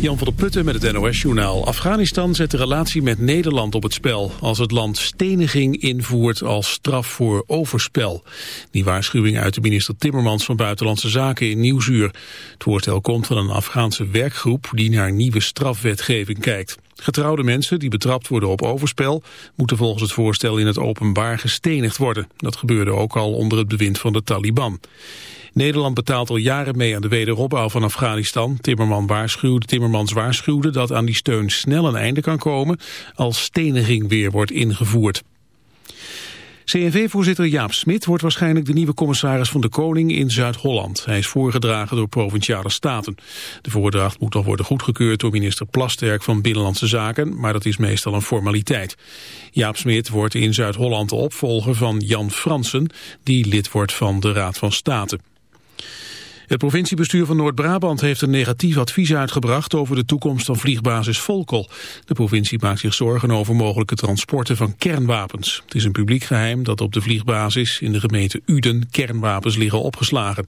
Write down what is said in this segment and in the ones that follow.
Jan van der Putten met het NOS-journaal. Afghanistan zet de relatie met Nederland op het spel... als het land steniging invoert als straf voor overspel. Die waarschuwing uit de minister Timmermans van Buitenlandse Zaken in Nieuwsuur. Het voorstel komt van een Afghaanse werkgroep... die naar nieuwe strafwetgeving kijkt. Getrouwde mensen die betrapt worden op overspel... moeten volgens het voorstel in het openbaar gestenigd worden. Dat gebeurde ook al onder het bewind van de Taliban. Nederland betaalt al jaren mee aan de wederopbouw van Afghanistan. Timmerman waarschuwde, Timmermans waarschuwde dat aan die steun snel een einde kan komen als steniging weer wordt ingevoerd. CNV-voorzitter Jaap Smit wordt waarschijnlijk de nieuwe commissaris van de Koning in Zuid-Holland. Hij is voorgedragen door Provinciale Staten. De voordracht moet nog worden goedgekeurd door minister Plasterk van Binnenlandse Zaken, maar dat is meestal een formaliteit. Jaap Smit wordt in Zuid-Holland de opvolger van Jan Fransen, die lid wordt van de Raad van State. Het provinciebestuur van Noord-Brabant heeft een negatief advies uitgebracht over de toekomst van vliegbasis Volkel. De provincie maakt zich zorgen over mogelijke transporten van kernwapens. Het is een publiek geheim dat op de vliegbasis in de gemeente Uden kernwapens liggen opgeslagen.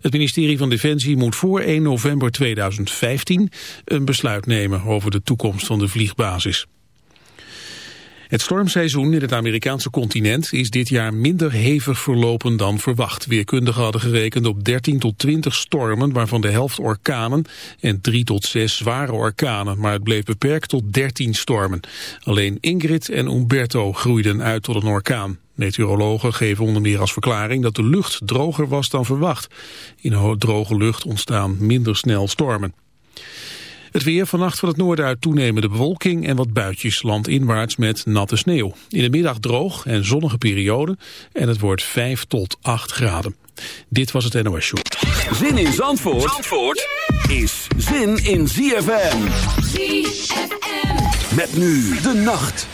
Het ministerie van Defensie moet voor 1 november 2015 een besluit nemen over de toekomst van de vliegbasis. Het stormseizoen in het Amerikaanse continent is dit jaar minder hevig verlopen dan verwacht. Weerkundigen hadden gerekend op 13 tot 20 stormen, waarvan de helft orkanen en 3 tot 6 zware orkanen. Maar het bleef beperkt tot 13 stormen. Alleen Ingrid en Umberto groeiden uit tot een orkaan. Meteorologen geven onder meer als verklaring dat de lucht droger was dan verwacht. In droge lucht ontstaan minder snel stormen. Het weer vannacht van het noorden uit toenemende bewolking en wat buitjes landinwaarts met natte sneeuw. In de middag droog en zonnige periode en het wordt 5 tot 8 graden. Dit was het NOS Show. Zin in Zandvoort, Zandvoort is zin in ZFM. ZFM. Met nu de nacht.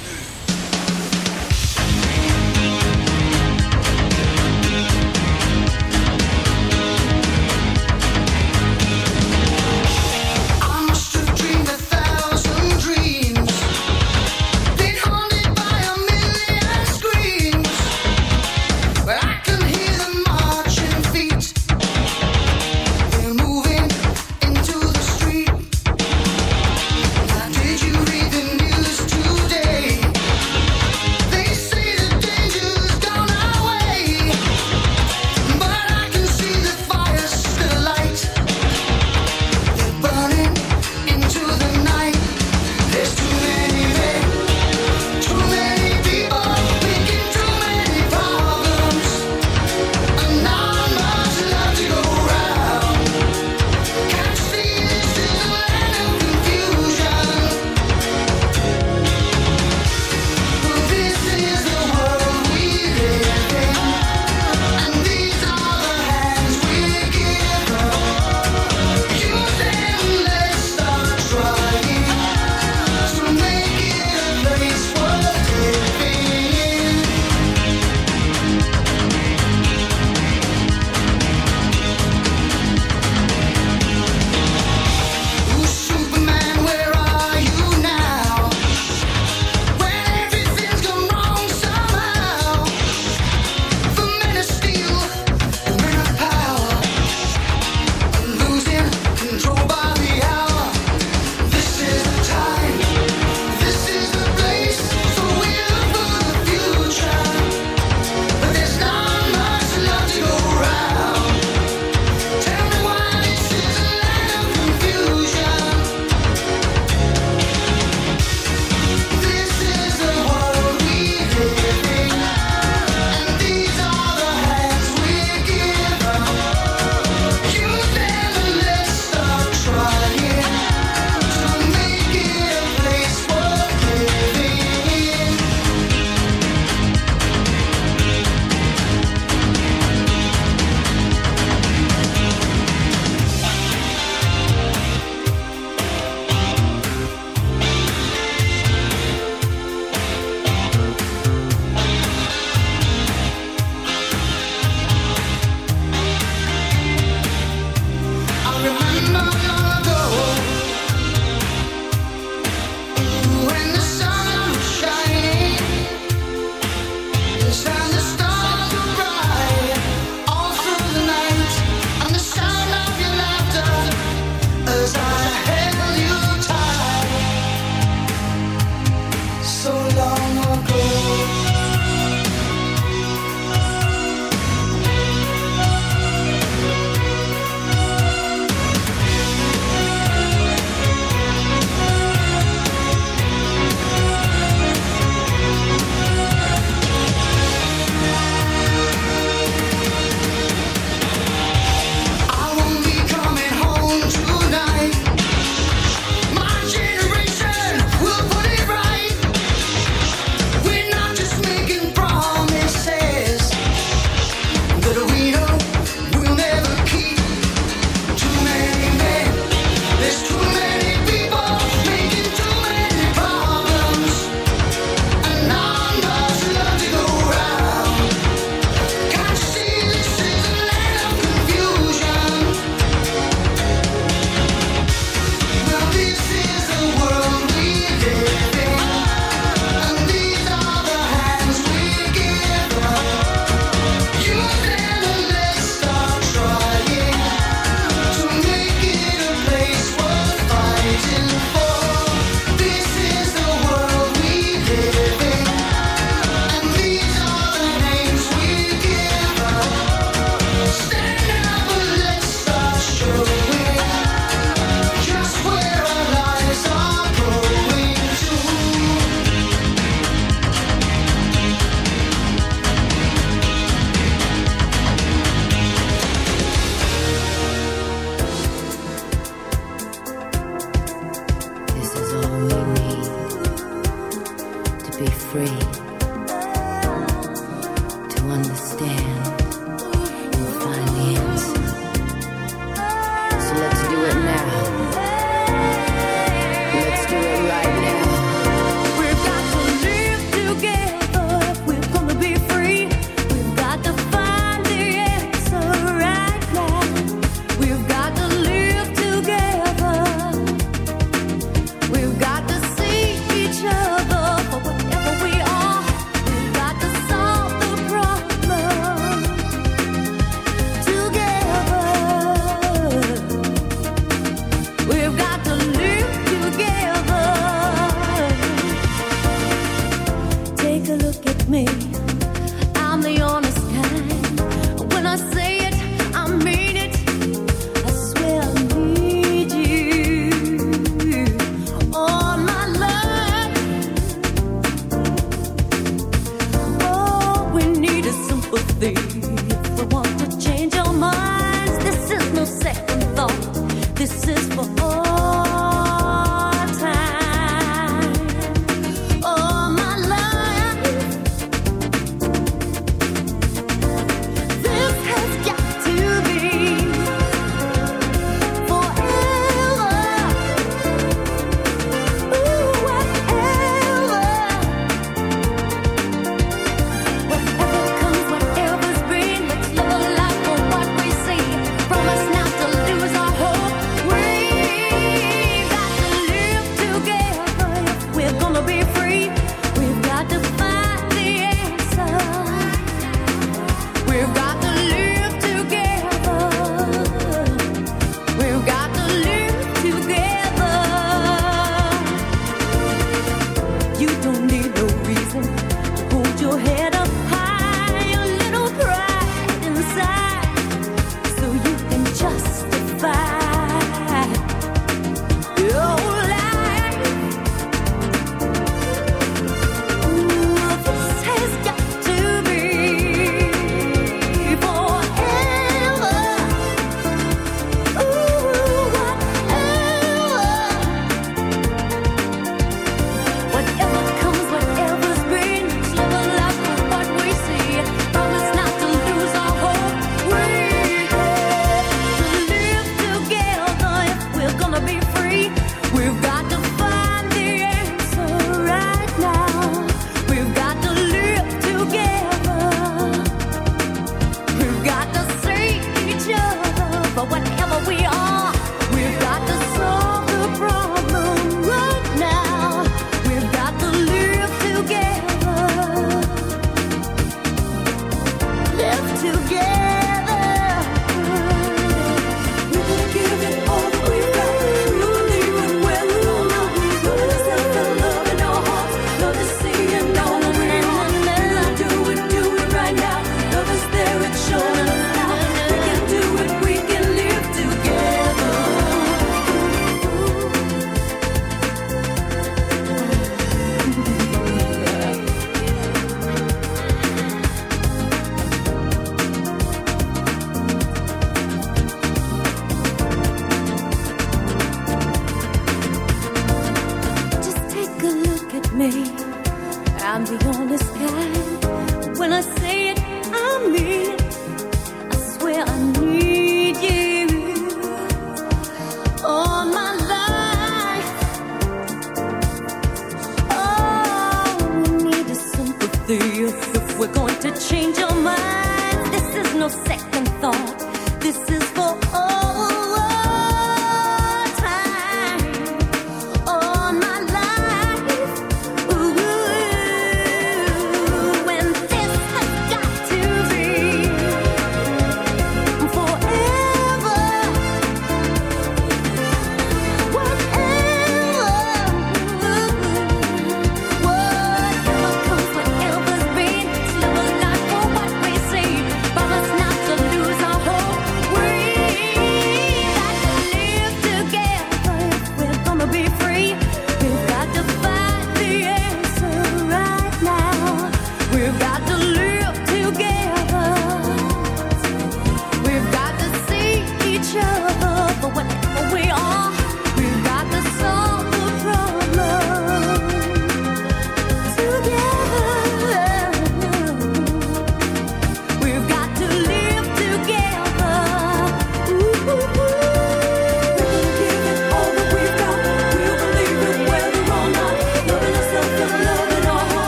We've got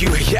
you, yeah.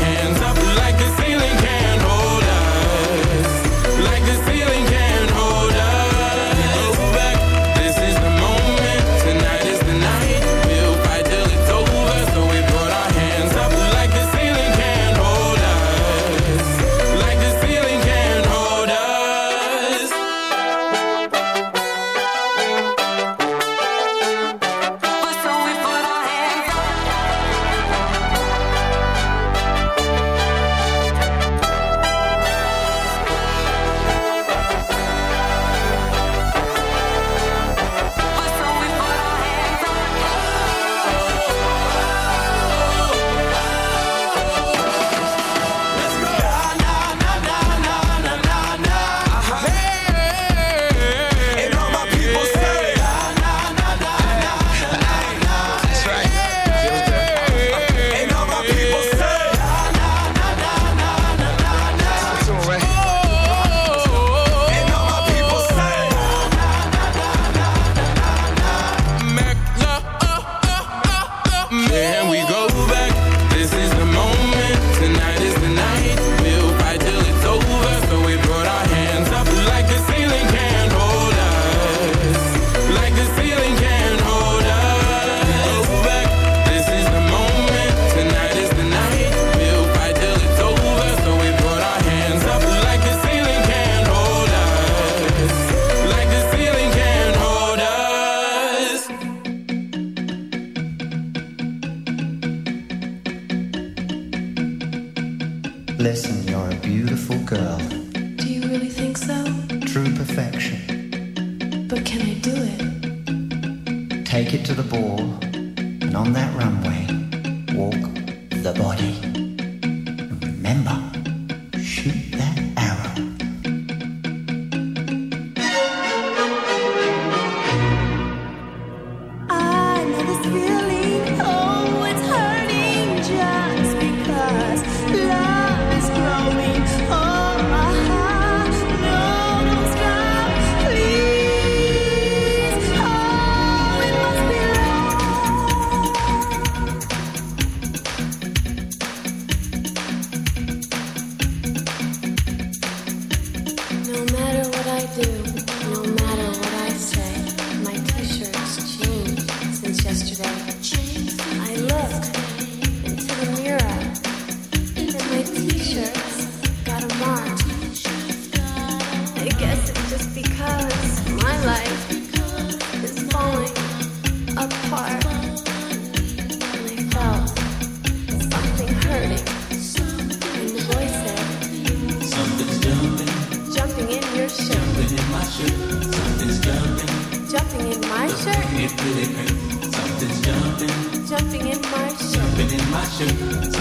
jumping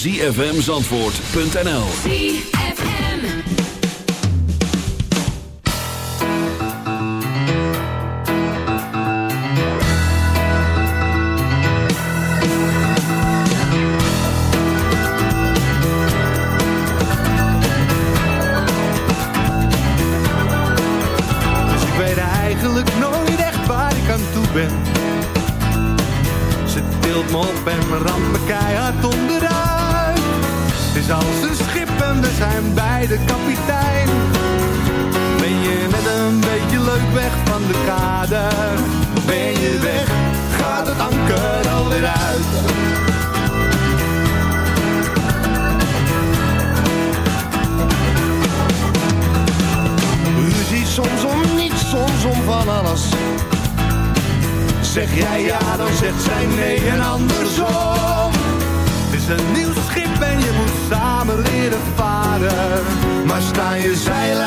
www.zfmzandvoort.nl Maar sta je zeil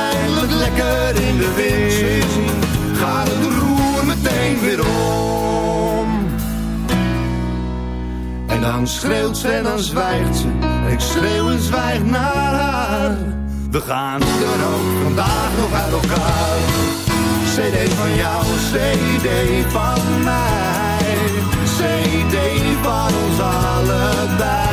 lekker in de wind, gaat het roer meteen weer om. En dan schreeuwt ze en dan zwijgt ze. Ik schreeuw en zwijg naar haar. We gaan er ook vandaag nog uit elkaar. CD van jou, CD van mij. CD van ons allebei.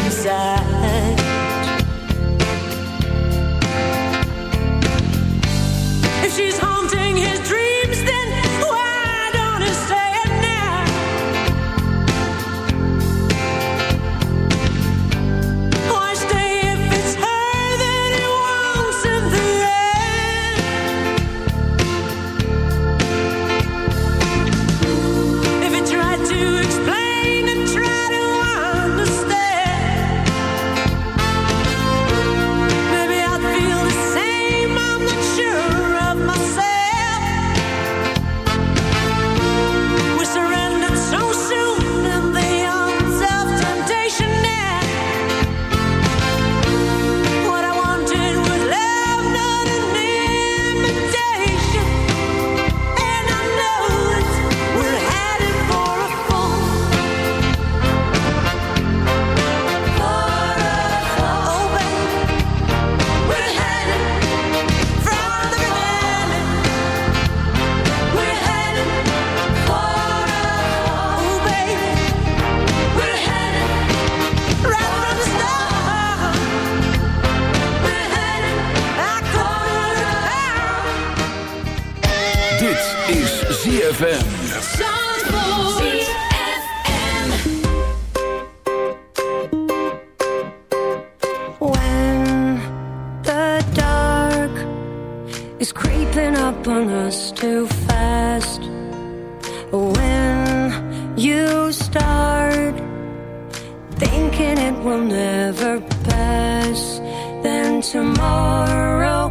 fast when you start thinking it will never pass. Then tomorrow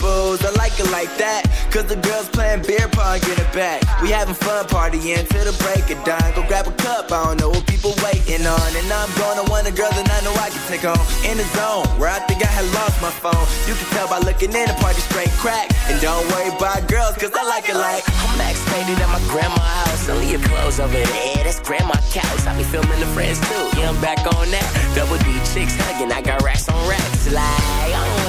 booze. I like it like that. Cause the girls playing beer pong, get it back. We having fun partying till the break of dawn. Go grab a cup, I don't know what people waiting on. And I'm gonna want a girl that I know I can take home. In the zone, where I think I had lost my phone. You can tell by looking in the party straight crack. And don't worry about girls, cause I like it like. I'm max painted at my grandma's house. Only your clothes over there, that's grandma couch. I be filming the friends too, yeah, I'm back on that. Double D chicks hugging, I got racks on racks. Like, I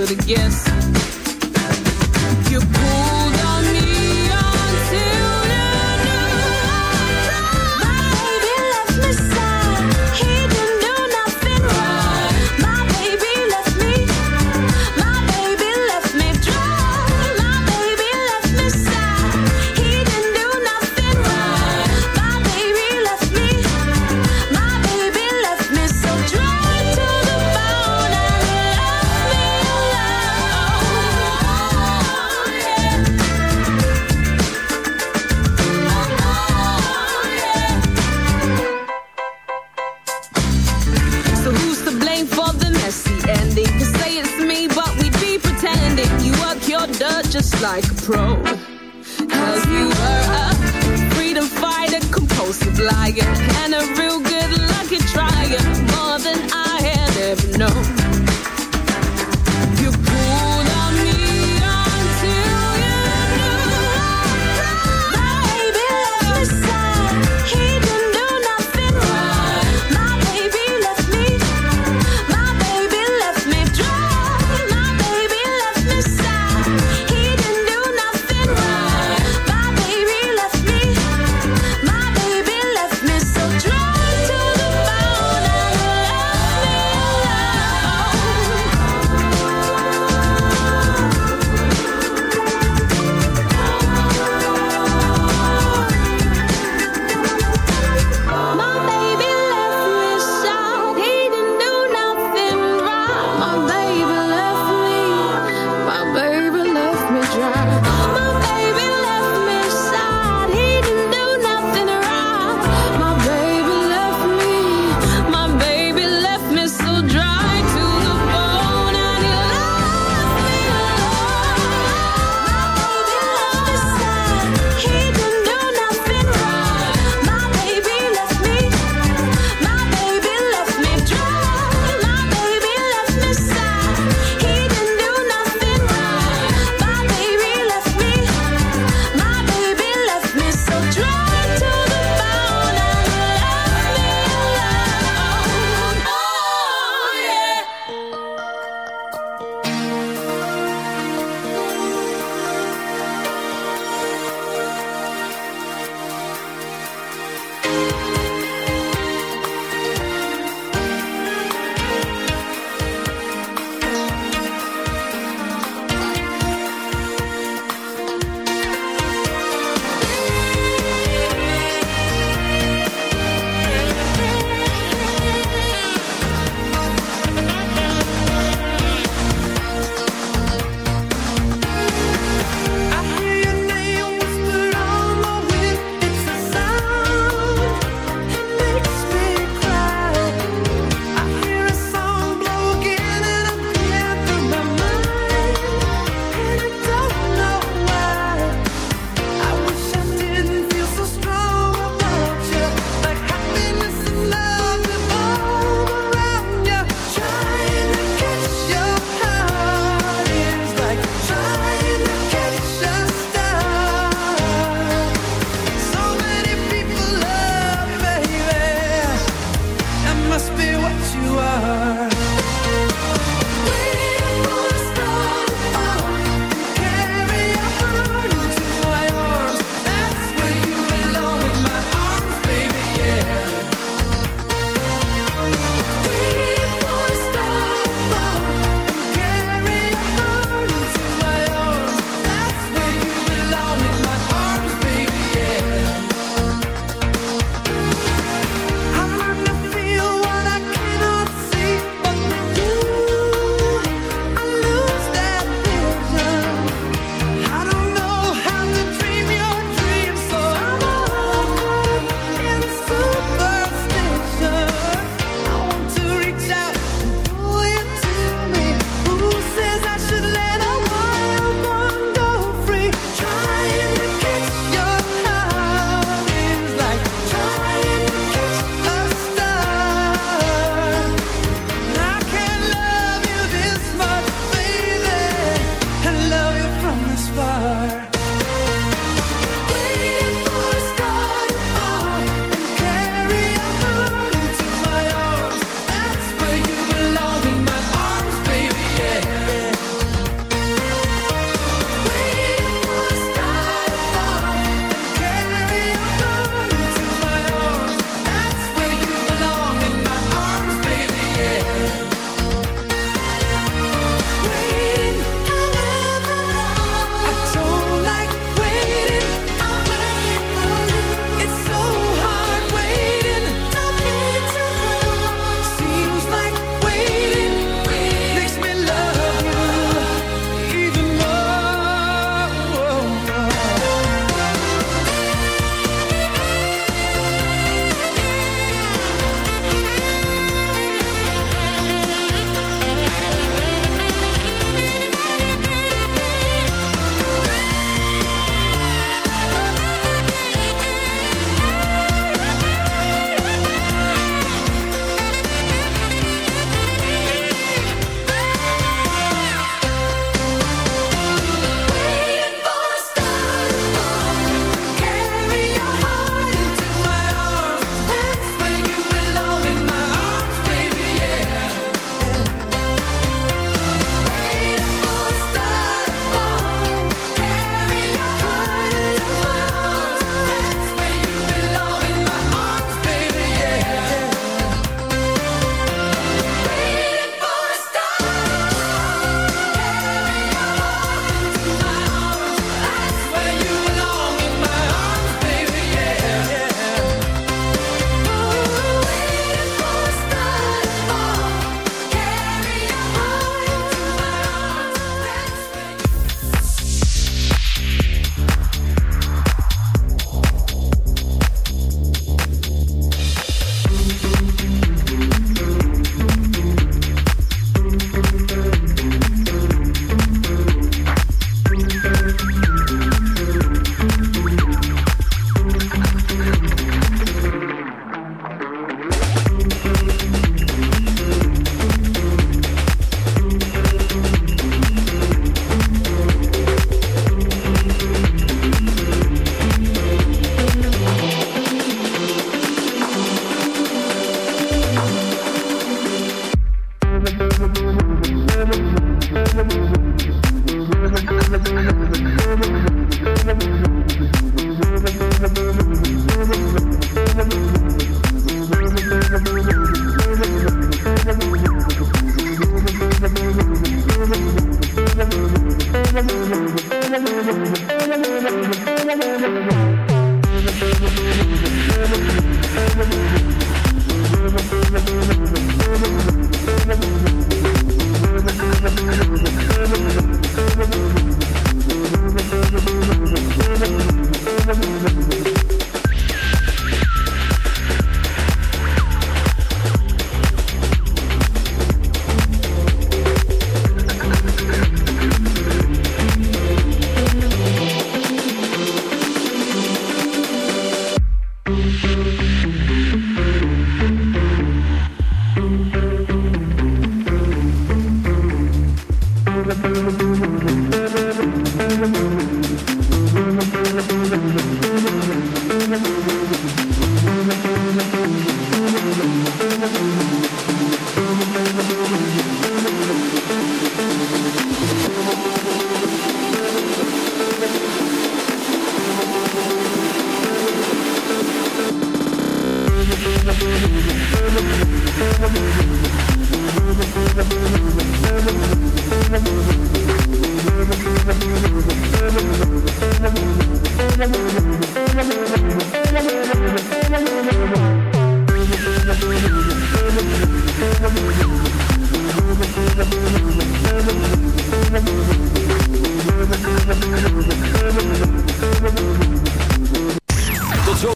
Could have guessed